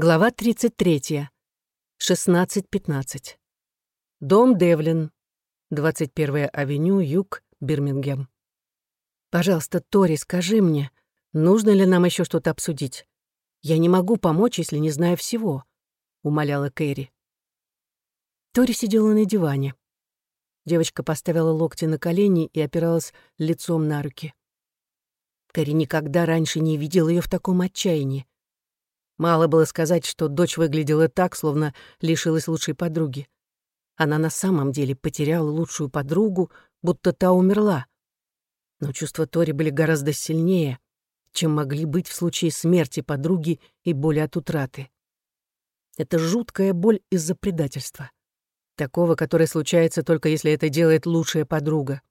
Глава 33. 16.15. Дом Девлин. 21 авеню, юг, Бирмингем. «Пожалуйста, Тори, скажи мне, нужно ли нам еще что-то обсудить? Я не могу помочь, если не знаю всего», — умоляла Кэрри. Тори сидела на диване. Девочка поставила локти на колени и опиралась лицом на руки. Кэрри никогда раньше не видела ее в таком отчаянии. Мало было сказать, что дочь выглядела так, словно лишилась лучшей подруги. Она на самом деле потеряла лучшую подругу, будто та умерла. Но чувства Тори были гораздо сильнее, чем могли быть в случае смерти подруги и боли от утраты. Это жуткая боль из-за предательства. Такого, которое случается только если это делает лучшая подруга.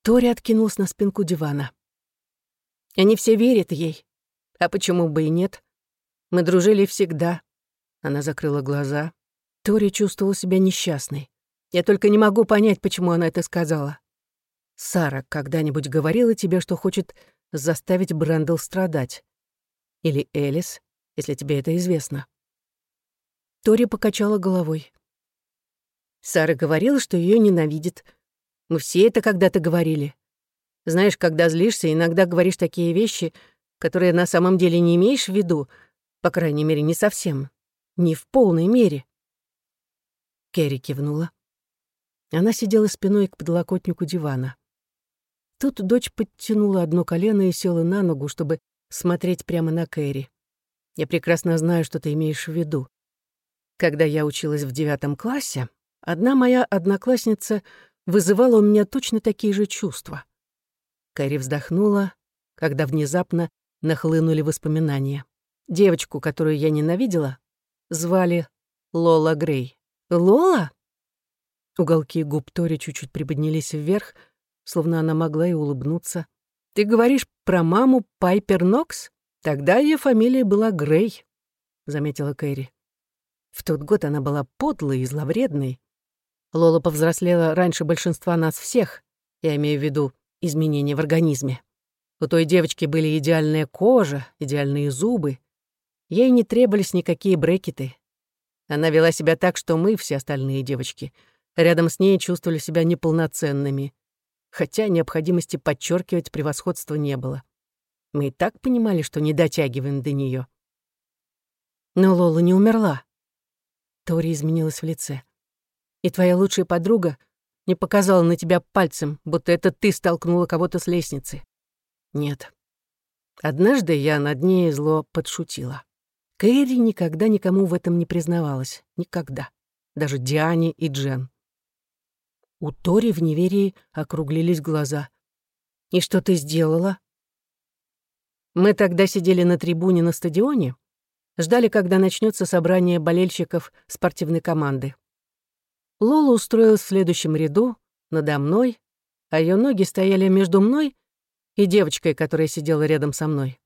Тори откинулась на спинку дивана. Они все верят ей. А почему бы и нет? Мы дружили всегда». Она закрыла глаза. Тори чувствовала себя несчастной. Я только не могу понять, почему она это сказала. Сара когда-нибудь говорила тебе, что хочет заставить Брэндл страдать? Или Элис, если тебе это известно?» Тори покачала головой. Сара говорила, что ее ненавидит. Мы все это когда-то говорили. Знаешь, когда злишься, иногда говоришь такие вещи, которые на самом деле не имеешь в виду, по крайней мере, не совсем. Не в полной мере. Керри кивнула. Она сидела спиной к подлокотнику дивана. Тут дочь подтянула одно колено и села на ногу, чтобы смотреть прямо на Кэрри. «Я прекрасно знаю, что ты имеешь в виду. Когда я училась в девятом классе, одна моя одноклассница вызывала у меня точно такие же чувства». Кэрри вздохнула, когда внезапно нахлынули воспоминания. Девочку, которую я ненавидела, звали Лола Грей. «Лола?» Уголки губ Тори чуть-чуть приподнялись вверх, словно она могла и улыбнуться. «Ты говоришь про маму Пайпер Нокс? Тогда ее фамилия была Грей», — заметила Кэрри. В тот год она была подлой и зловредной. Лола повзрослела раньше большинства нас всех, я имею в виду изменения в организме. У той девочки были идеальная кожа, идеальные зубы, Ей не требовались никакие брекеты. Она вела себя так, что мы, все остальные девочки, рядом с ней чувствовали себя неполноценными, хотя необходимости подчеркивать превосходство не было. Мы и так понимали, что не дотягиваем до нее. Но Лола не умерла. Тори изменилась в лице. И твоя лучшая подруга не показала на тебя пальцем, будто это ты столкнула кого-то с лестницы. Нет. Однажды я над ней зло подшутила. Кэрри никогда никому в этом не признавалась. Никогда. Даже Диане и Джен. У Тори в неверии округлились глаза. «И что ты сделала?» Мы тогда сидели на трибуне на стадионе, ждали, когда начнется собрание болельщиков спортивной команды. Лола устроилась в следующем ряду, надо мной, а ее ноги стояли между мной и девочкой, которая сидела рядом со мной.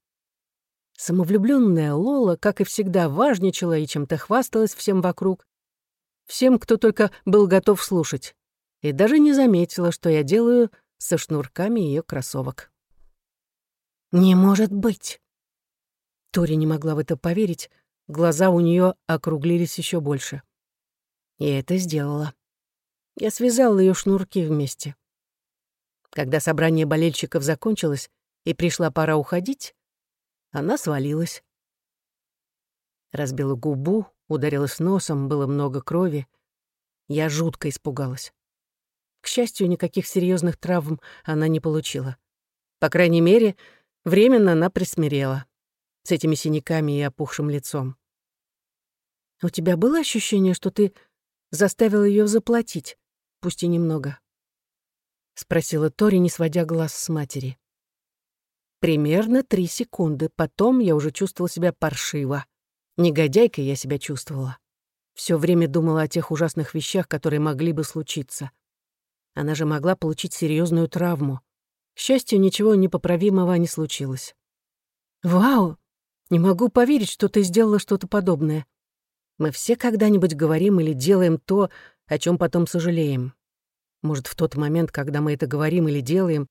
Самовлюбленная Лола, как и всегда, важничала и чем-то хвасталась всем вокруг. Всем, кто только был готов слушать. И даже не заметила, что я делаю со шнурками ее кроссовок. «Не может быть!» Тори не могла в это поверить, глаза у нее округлились еще больше. И это сделала. Я связала ее шнурки вместе. Когда собрание болельщиков закончилось и пришла пора уходить, она свалилась. Разбила губу, ударилась носом, было много крови. Я жутко испугалась. К счастью, никаких серьезных травм она не получила. По крайней мере, временно она присмирела. С этими синяками и опухшим лицом. «У тебя было ощущение, что ты заставил ее заплатить, пусть и немного?» — спросила Тори, не сводя глаз с матери. Примерно три секунды. Потом я уже чувствовала себя паршиво. Негодяйкой я себя чувствовала. Все время думала о тех ужасных вещах, которые могли бы случиться. Она же могла получить серьезную травму. К счастью, ничего непоправимого не случилось. «Вау! Не могу поверить, что ты сделала что-то подобное. Мы все когда-нибудь говорим или делаем то, о чем потом сожалеем. Может, в тот момент, когда мы это говорим или делаем,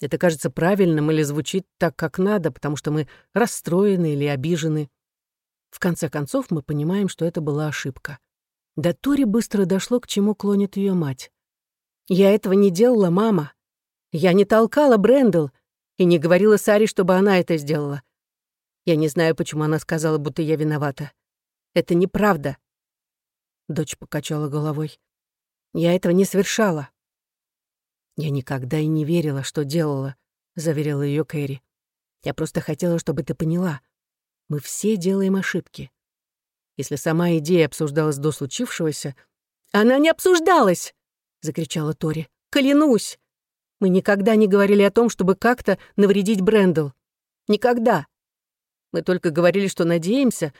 это кажется правильным или звучит так, как надо, потому что мы расстроены или обижены. В конце концов, мы понимаем, что это была ошибка. До Тори быстро дошло, к чему клонит ее мать. «Я этого не делала, мама. Я не толкала Брэндл и не говорила Саре, чтобы она это сделала. Я не знаю, почему она сказала, будто я виновата. Это неправда». Дочь покачала головой. «Я этого не совершала». «Я никогда и не верила, что делала», — заверила ее Кэрри. «Я просто хотела, чтобы ты поняла. Мы все делаем ошибки. Если сама идея обсуждалась до случившегося... «Она не обсуждалась!» — закричала Тори. «Клянусь! Мы никогда не говорили о том, чтобы как-то навредить Брэндл. Никогда. Мы только говорили, что надеемся,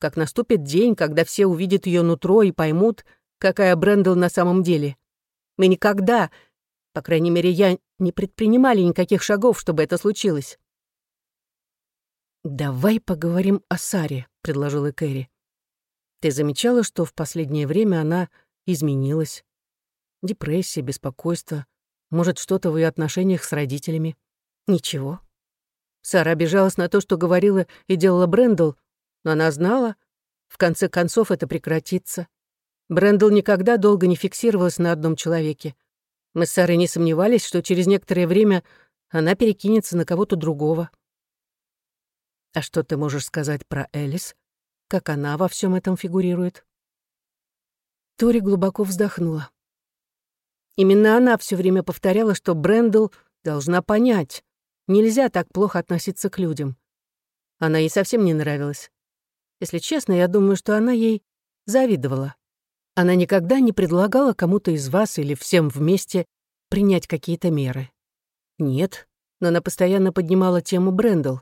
как наступит день, когда все увидят ее нутро и поймут, какая Брэндл на самом деле. Мы никогда, по крайней мере, я, не предпринимали никаких шагов, чтобы это случилось. «Давай поговорим о Саре», — предложила Кэрри. «Ты замечала, что в последнее время она изменилась? Депрессия, беспокойство, может, что-то в ее отношениях с родителями? Ничего. Сара обижалась на то, что говорила и делала Брэндл, но она знала, в конце концов это прекратится. Брэндл никогда долго не фиксировалась на одном человеке. Мы с Сарой не сомневались, что через некоторое время она перекинется на кого-то другого. А что ты можешь сказать про Элис? Как она во всем этом фигурирует? Тори глубоко вздохнула. Именно она все время повторяла, что Брэндл должна понять. Нельзя так плохо относиться к людям. Она ей совсем не нравилась. Если честно, я думаю, что она ей завидовала. Она никогда не предлагала кому-то из вас или всем вместе принять какие-то меры. Нет, но она постоянно поднимала тему Брэндл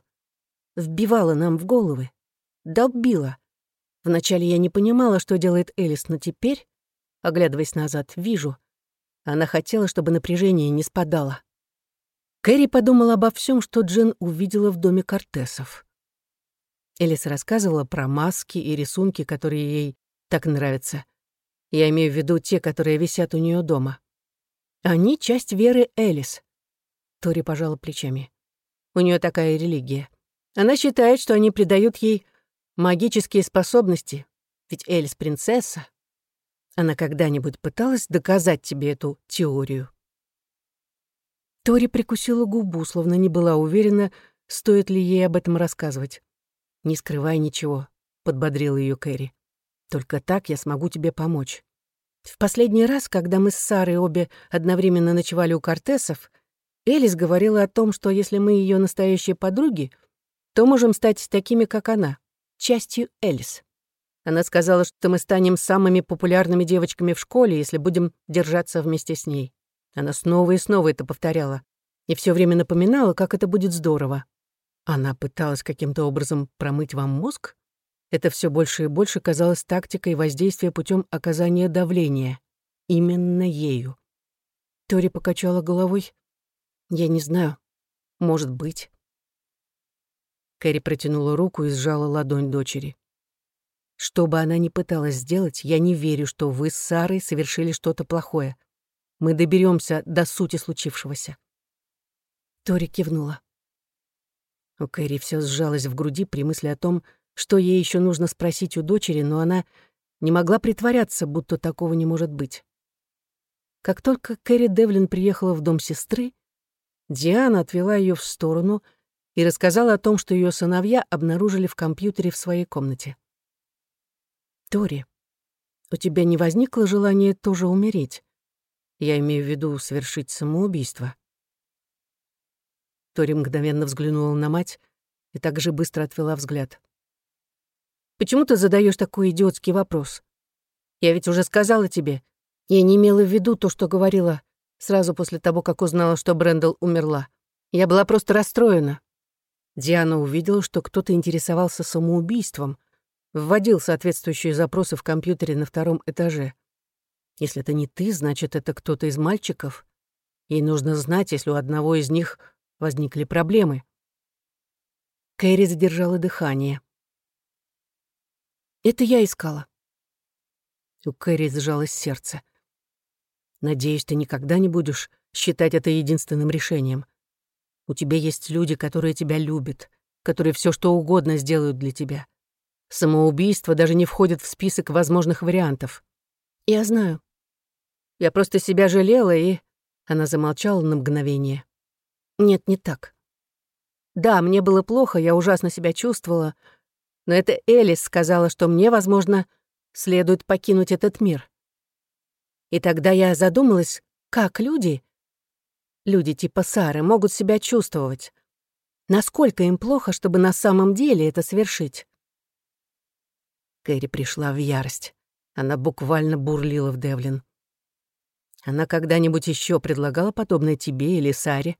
вбивала нам в головы, долбила. Вначале я не понимала, что делает Элис, но теперь, оглядываясь назад, вижу. Она хотела, чтобы напряжение не спадало. Кэрри подумала обо всем, что Джен увидела в доме Кортесов. Элис рассказывала про маски и рисунки, которые ей так нравятся. Я имею в виду те, которые висят у нее дома. Они — часть веры Элис. Тори пожала плечами. У нее такая религия. Она считает, что они придают ей магические способности, ведь Элис — принцесса. Она когда-нибудь пыталась доказать тебе эту теорию? Тори прикусила губу, словно не была уверена, стоит ли ей об этом рассказывать. «Не скрывай ничего», — подбодрила ее Кэрри. «Только так я смогу тебе помочь. В последний раз, когда мы с Сарой обе одновременно ночевали у Кортесов, Элис говорила о том, что если мы ее настоящие подруги — то можем стать такими, как она, частью Элис. Она сказала, что мы станем самыми популярными девочками в школе, если будем держаться вместе с ней. Она снова и снова это повторяла. И все время напоминала, как это будет здорово. Она пыталась каким-то образом промыть вам мозг? Это все больше и больше казалось тактикой воздействия путем оказания давления. Именно ею. Тори покачала головой. «Я не знаю. Может быть». Кэрри протянула руку и сжала ладонь дочери. Что бы она ни пыталась сделать, я не верю, что вы с Сарой совершили что-то плохое. Мы доберемся до сути случившегося. Тори кивнула. У Кэрри все сжалось в груди при мысли о том, что ей еще нужно спросить у дочери, но она не могла притворяться, будто такого не может быть. Как только Кэрри Девлин приехала в дом сестры, Диана отвела ее в сторону и рассказала о том, что ее сыновья обнаружили в компьютере в своей комнате. «Тори, у тебя не возникло желания тоже умереть? Я имею в виду совершить самоубийство». Тори мгновенно взглянула на мать и также быстро отвела взгляд. «Почему ты задаешь такой идиотский вопрос? Я ведь уже сказала тебе, я не имела в виду то, что говорила сразу после того, как узнала, что Брэндл умерла. Я была просто расстроена. Диана увидела, что кто-то интересовался самоубийством, вводил соответствующие запросы в компьютере на втором этаже. Если это не ты, значит, это кто-то из мальчиков. Ей нужно знать, если у одного из них возникли проблемы. Кэрри задержала дыхание. «Это я искала». У Кэрри сжалось сердце. «Надеюсь, ты никогда не будешь считать это единственным решением. У тебя есть люди, которые тебя любят, которые все что угодно сделают для тебя. Самоубийство даже не входит в список возможных вариантов. Я знаю. Я просто себя жалела и... Она замолчала на мгновение. Нет, не так. Да, мне было плохо, я ужасно себя чувствовала, но это Элис сказала, что мне, возможно, следует покинуть этот мир. И тогда я задумалась, как люди, люди типа Сары, могут себя чувствовать. Насколько им плохо, чтобы на самом деле это совершить. Кэрри пришла в ярость. Она буквально бурлила в Девлин. Она когда-нибудь еще предлагала подобное тебе или Саре?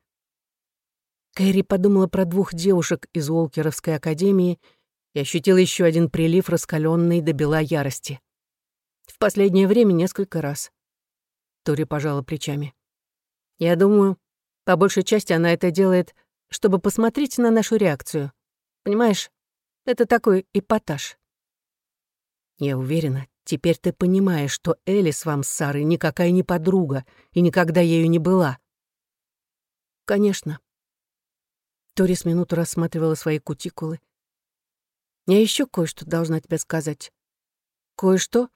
Кэрри подумала про двух девушек из Уолкеровской академии и ощутила еще один прилив раскаленной до бела ярости. В последнее время несколько раз. Тори пожала плечами. Я думаю, по большей части она это делает, чтобы посмотреть на нашу реакцию. Понимаешь, это такой эпатаж. Я уверена, теперь ты понимаешь, что Элис вам с Сарой никакая не подруга и никогда ею не была. Конечно. Тори с минуту рассматривала свои кутикулы, я еще кое-что должна тебе сказать. Кое-что,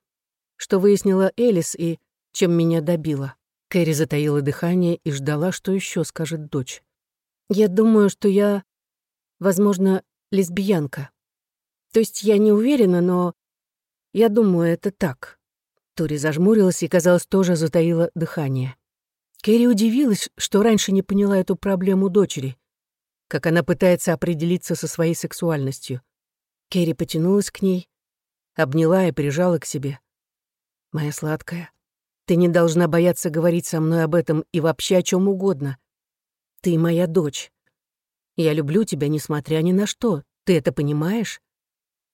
что выяснила Элис и чем меня добила. Кэрри затаила дыхание и ждала, что еще скажет дочь. Я думаю, что я, возможно, лесбиянка. То есть я не уверена, но я думаю, это так. Тори зажмурилась и, казалось, тоже затаила дыхание. Кэрри удивилась, что раньше не поняла эту проблему дочери, как она пытается определиться со своей сексуальностью. Керри потянулась к ней, обняла и прижала к себе. «Моя сладкая, ты не должна бояться говорить со мной об этом и вообще о чем угодно. Ты моя дочь. Я люблю тебя, несмотря ни на что. Ты это понимаешь?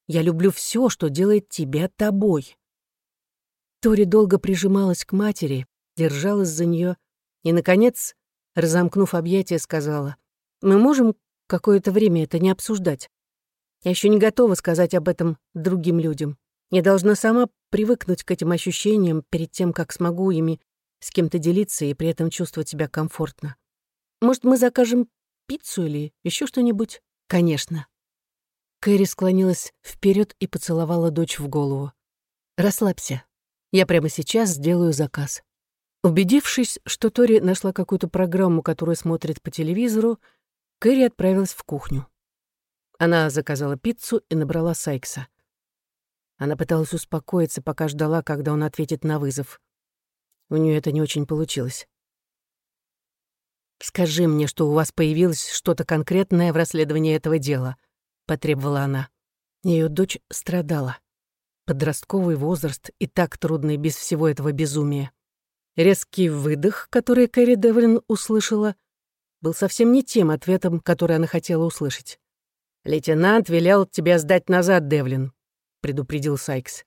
Я люблю все, что делает тебя тобой». Тори долго прижималась к матери, держалась за нее и, наконец, разомкнув объятия, сказала, «Мы можем какое-то время это не обсуждать. Я еще не готова сказать об этом другим людям. Я должна сама привыкнуть к этим ощущениям перед тем, как смогу ими с кем-то делиться и при этом чувствовать себя комфортно. Может, мы закажем пиццу или еще что-нибудь? Конечно. Кэрри склонилась вперед и поцеловала дочь в голову. «Расслабься. Я прямо сейчас сделаю заказ». Убедившись, что Тори нашла какую-то программу, которую смотрит по телевизору, Кэрри отправилась в кухню. Она заказала пиццу и набрала Сайкса. Она пыталась успокоиться, пока ждала, когда он ответит на вызов. У нее это не очень получилось. «Скажи мне, что у вас появилось что-то конкретное в расследовании этого дела», — потребовала она. Ее дочь страдала. Подростковый возраст и так трудный без всего этого безумия. Резкий выдох, который Кэрри Девлин услышала, был совсем не тем ответом, который она хотела услышать. «Лейтенант велел тебя сдать назад, Девлин», — предупредил Сайкс.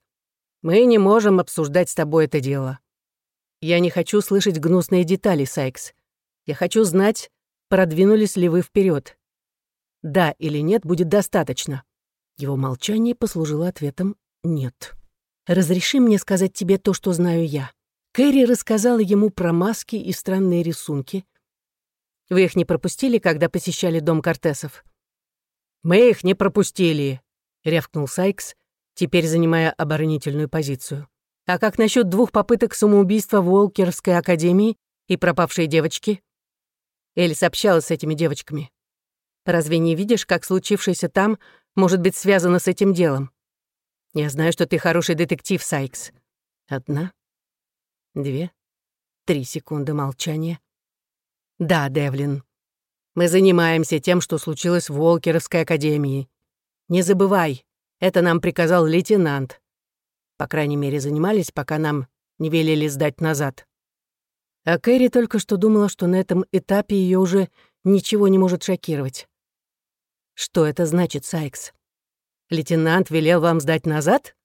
«Мы не можем обсуждать с тобой это дело. Я не хочу слышать гнусные детали, Сайкс. Я хочу знать, продвинулись ли вы вперед. Да или нет будет достаточно». Его молчание послужило ответом «нет». «Разреши мне сказать тебе то, что знаю я». Кэрри рассказала ему про маски и странные рисунки. «Вы их не пропустили, когда посещали дом Кортесов?» «Мы их не пропустили», — рявкнул Сайкс, теперь занимая оборонительную позицию. «А как насчет двух попыток самоубийства в Уолкерской академии и пропавшей девочки?» Элис общалась с этими девочками. «Разве не видишь, как случившееся там может быть связано с этим делом? Я знаю, что ты хороший детектив, Сайкс. Одна, две, три секунды молчания. Да, Девлин, мы занимаемся тем, что случилось в Волкеровской академии. Не забывай, это нам приказал лейтенант. По крайней мере, занимались, пока нам не велели сдать назад. А Кэрри только что думала, что на этом этапе ее уже ничего не может шокировать. Что это значит, Сайкс? Лейтенант велел вам сдать назад?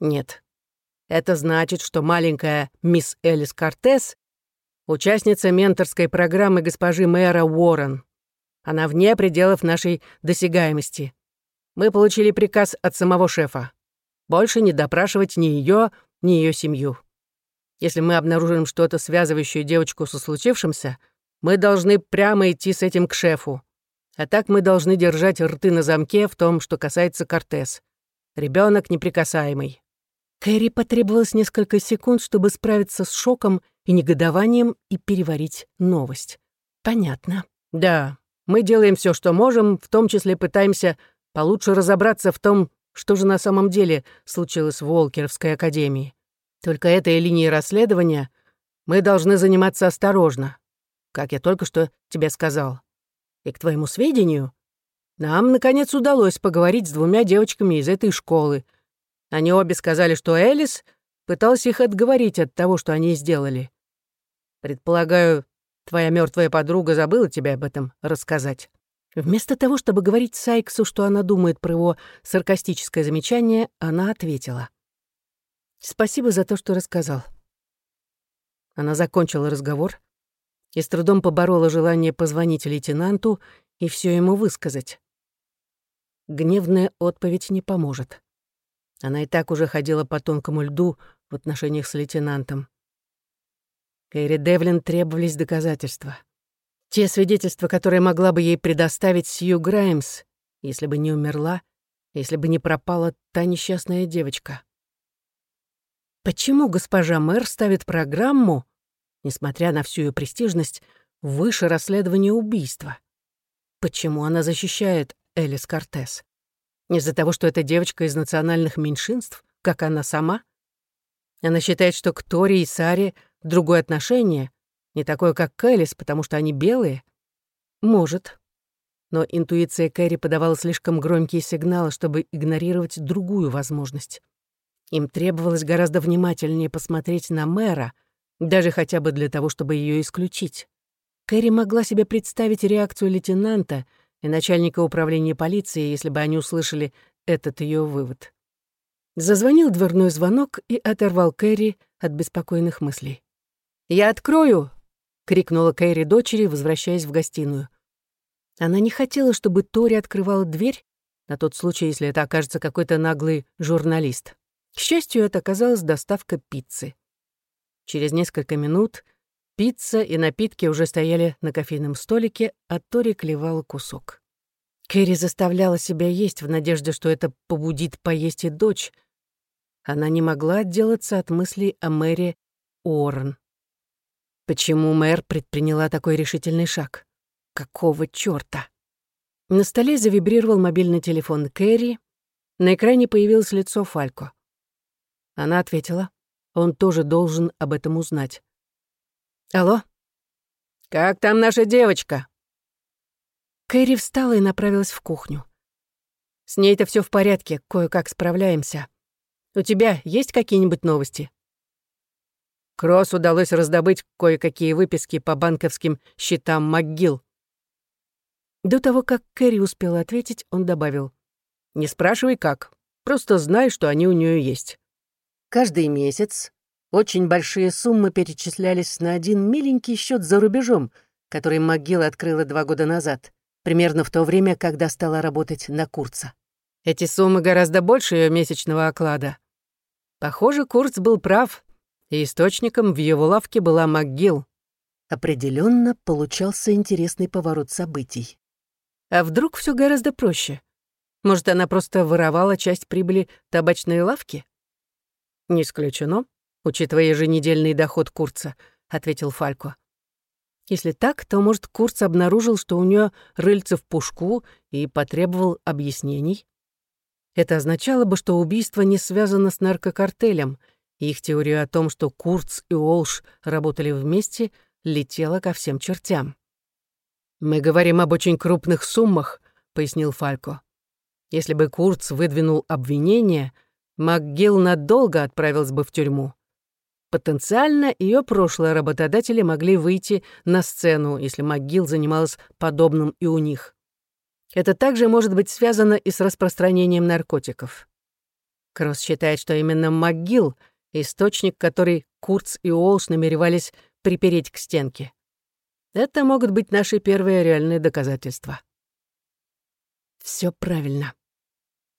Нет. Это значит, что маленькая мисс Элис Кортес участница менторской программы госпожи мэра Уоррен. Она вне пределов нашей досягаемости. Мы получили приказ от самого шефа. Больше не допрашивать ни ее, ни ее семью. Если мы обнаружим что-то, связывающее девочку со случившимся, мы должны прямо идти с этим к шефу. А так мы должны держать рты на замке в том, что касается Кортес. Ребенок неприкасаемый». Кэрри потребовалось несколько секунд, чтобы справиться с шоком и негодованием и переварить новость. «Понятно. Да, мы делаем все, что можем, в том числе пытаемся получше разобраться в том, что же на самом деле случилось в Волкеровской академии. Только этой линией расследования мы должны заниматься осторожно, как я только что тебе сказал. И к твоему сведению, нам, наконец, удалось поговорить с двумя девочками из этой школы. Они обе сказали, что Элис пыталась их отговорить от того, что они сделали. Предполагаю, твоя мертвая подруга забыла тебе об этом рассказать. Вместо того, чтобы говорить Сайксу, что она думает про его саркастическое замечание, она ответила. «Спасибо за то, что рассказал». Она закончила разговор и с трудом поборола желание позвонить лейтенанту и все ему высказать. Гневная отповедь не поможет. Она и так уже ходила по тонкому льду в отношениях с лейтенантом. Кэрри Девлин требовались доказательства. Те свидетельства, которые могла бы ей предоставить Сью Граймс, если бы не умерла, если бы не пропала та несчастная девочка. Почему госпожа мэр ставит программу, несмотря на всю ее престижность, выше расследования убийства? Почему она защищает Элис Кортес? Из-за того, что эта девочка из национальных меньшинств, как она сама? Она считает, что к Тори и Саре другое отношение, не такое, как Кэлис, потому что они белые? Может. Но интуиция Кэрри подавала слишком громкие сигналы, чтобы игнорировать другую возможность. Им требовалось гораздо внимательнее посмотреть на мэра, даже хотя бы для того, чтобы ее исключить. Кэрри могла себе представить реакцию лейтенанта и начальника управления полиции, если бы они услышали этот ее вывод. Зазвонил дверной звонок и оторвал Кэрри от беспокойных мыслей. «Я открою!» крикнула Кэрри дочери, возвращаясь в гостиную. Она не хотела, чтобы Тори открывала дверь, на тот случай, если это окажется какой-то наглый журналист. К счастью, это оказалась доставка пиццы. Через несколько минут пицца и напитки уже стояли на кофейном столике, а Тори клевала кусок. Кэрри заставляла себя есть в надежде, что это побудит поесть и дочь. Она не могла отделаться от мыслей о Мэри Уоррен. Почему мэр предприняла такой решительный шаг? Какого чёрта? На столе завибрировал мобильный телефон Кэрри. На экране появилось лицо Фалько. Она ответила. Он тоже должен об этом узнать. «Алло? Как там наша девочка?» Кэрри встала и направилась в кухню. «С ней-то все в порядке, кое-как справляемся. У тебя есть какие-нибудь новости?» Кросс удалось раздобыть кое-какие выписки по банковским счетам МcГилл. До того, как Кэрри успела ответить, он добавил. «Не спрашивай, как. Просто знай, что они у нее есть». Каждый месяц очень большие суммы перечислялись на один миленький счет за рубежом, который МcГилл открыла два года назад, примерно в то время, когда стала работать на Курца. Эти суммы гораздо больше ее месячного оклада. Похоже, Курц был прав, и источником в его лавке была МcГилл. Определенно получался интересный поворот событий. А вдруг все гораздо проще? Может, она просто воровала часть прибыли табачной лавки? Не исключено, учитывая еженедельный доход Курца, ответил Фалько. Если так, то, может, Курц обнаружил, что у нее рыльце в пушку и потребовал объяснений? Это означало бы, что убийство не связано с наркокартелем — их теория о том, что Курц и Олш работали вместе, летела ко всем чертям. «Мы говорим об очень крупных суммах», — пояснил Фалько. «Если бы Курц выдвинул обвинение, МакГилл надолго отправился бы в тюрьму. Потенциально ее прошлые работодатели могли выйти на сцену, если МакГилл занималась подобным и у них. Это также может быть связано и с распространением наркотиков. Кросс считает, что именно МакГилл источник, который Курц и Олш намеревались припереть к стенке. Это могут быть наши первые реальные доказательства. Все правильно.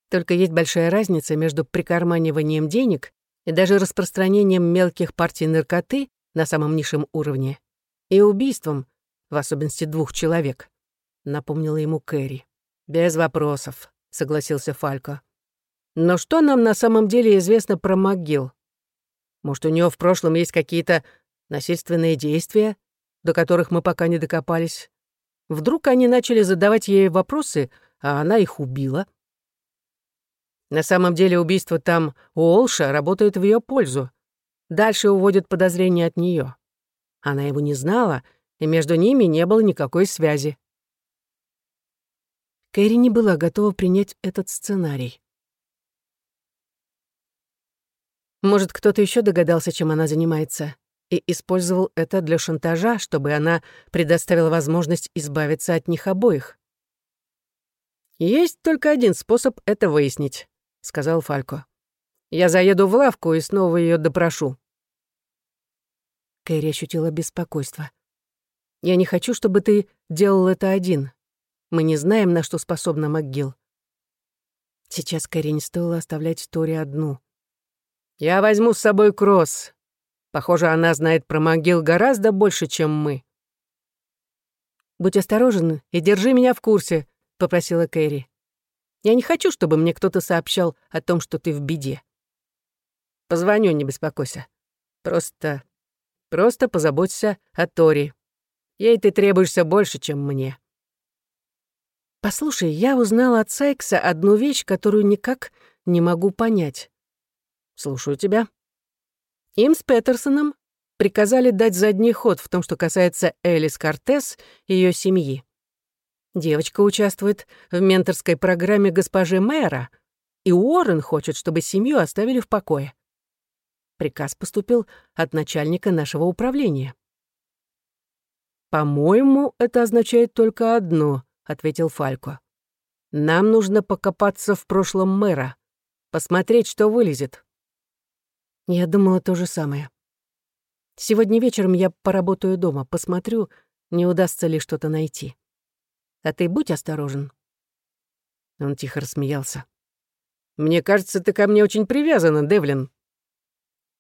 Только есть большая разница между прикарманиванием денег и даже распространением мелких партий наркоты на самом низшем уровне и убийством, в особенности двух человек. — напомнила ему Кэрри. «Без вопросов», — согласился Фалько. «Но что нам на самом деле известно про могил? Может, у нее в прошлом есть какие-то насильственные действия, до которых мы пока не докопались? Вдруг они начали задавать ей вопросы, а она их убила?» На самом деле убийство там у Олша работает в ее пользу. Дальше уводят подозрения от нее. Она его не знала, и между ними не было никакой связи. Кэрри не была готова принять этот сценарий. Может, кто-то еще догадался, чем она занимается, и использовал это для шантажа, чтобы она предоставила возможность избавиться от них обоих. Есть только один способ это выяснить. — сказал Фалько. «Я заеду в лавку и снова ее допрошу». Кэрри ощутила беспокойство. «Я не хочу, чтобы ты делал это один. Мы не знаем, на что способна МакГилл». Сейчас Кэрри не стоило оставлять Тори одну. «Я возьму с собой Кросс. Похоже, она знает про могил гораздо больше, чем мы». «Будь осторожен и держи меня в курсе», — попросила Кэрри. Я не хочу, чтобы мне кто-то сообщал о том, что ты в беде. Позвоню, не беспокойся. Просто... Просто позаботься о Тори. Ей ты требуешься больше, чем мне. Послушай, я узнала от Сайкса одну вещь, которую никак не могу понять. Слушаю тебя. Им с Петерсоном приказали дать задний ход в том, что касается Элис Кортес и ее семьи. Девочка участвует в менторской программе госпожи мэра, и Уоррен хочет, чтобы семью оставили в покое. Приказ поступил от начальника нашего управления. «По-моему, это означает только одно», — ответил Фалько. «Нам нужно покопаться в прошлом мэра, посмотреть, что вылезет». Я думала то же самое. Сегодня вечером я поработаю дома, посмотрю, не удастся ли что-то найти. А ты будь осторожен». Он тихо рассмеялся. «Мне кажется, ты ко мне очень привязана, Девлин».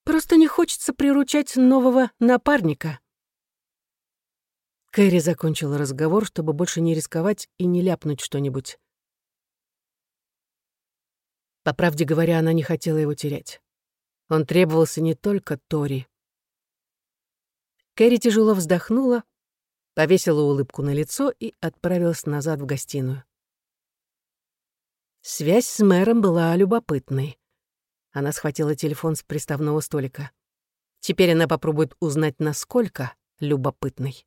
«Просто не хочется приручать нового напарника». Кэрри закончила разговор, чтобы больше не рисковать и не ляпнуть что-нибудь. По правде говоря, она не хотела его терять. Он требовался не только Тори. Кэрри тяжело вздохнула, повесила улыбку на лицо и отправилась назад в гостиную. Связь с мэром была любопытной. Она схватила телефон с приставного столика. Теперь она попробует узнать, насколько любопытной.